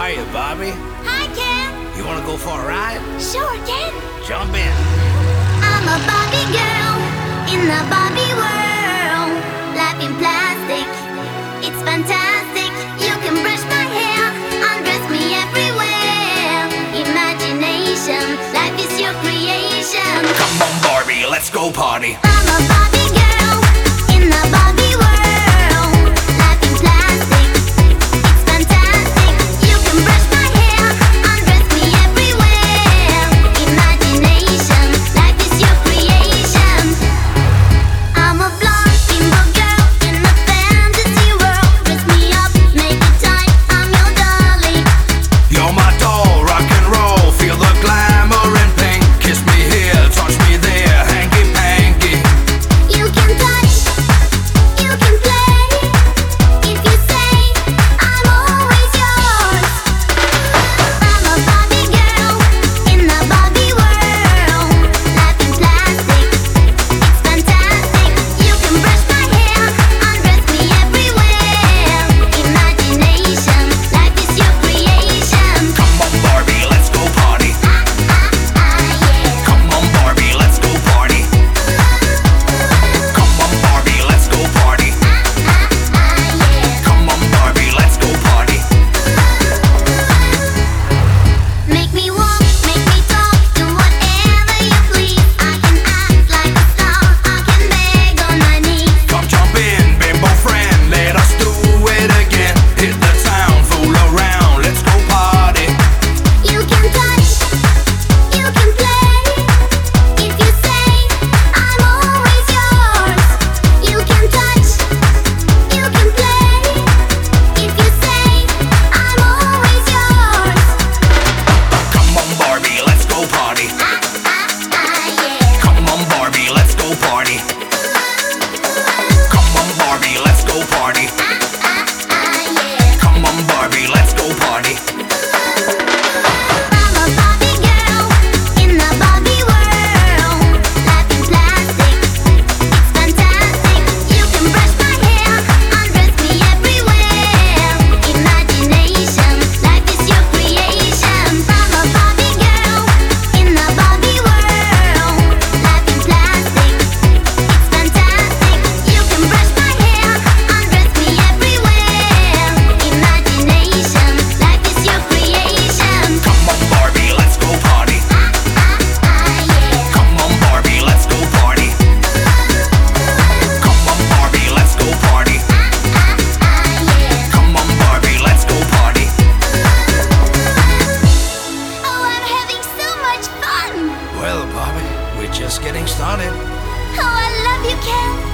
Hiya, Barbie. Hi, Ken. You wanna go for a ride? Sure, Ken. Jump in. I'm a Barbie girl in the Barbie world. Life in plastic, it's fantastic. You can brush my hair, undress me everywhere. Imagination, life is your creation. Come on, Barbie, let's go party. party. just getting started. Oh, I love you, Ken.